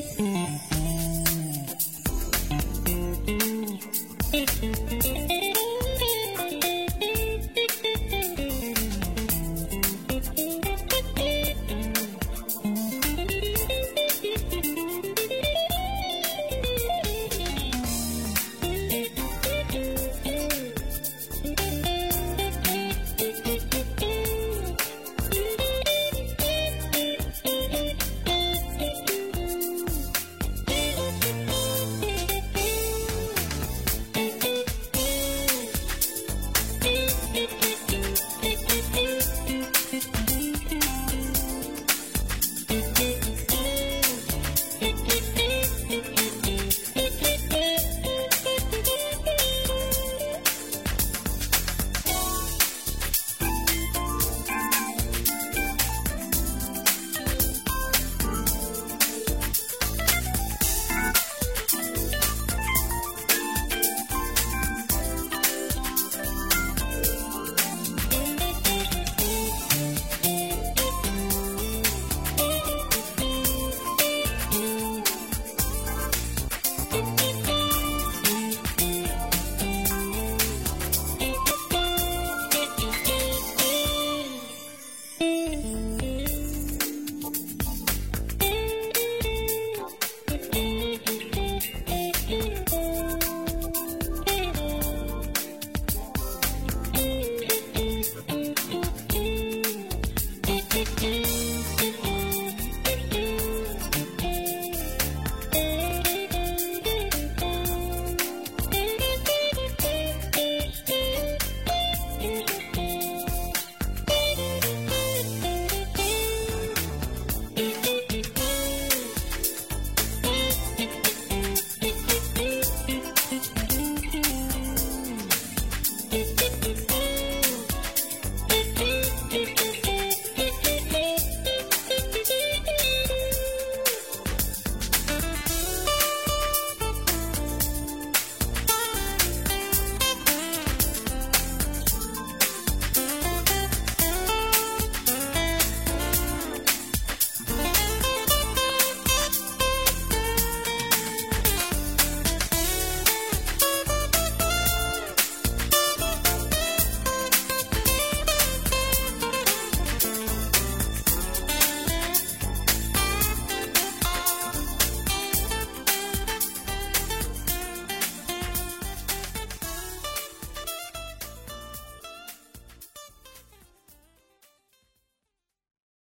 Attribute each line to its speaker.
Speaker 1: Gracias.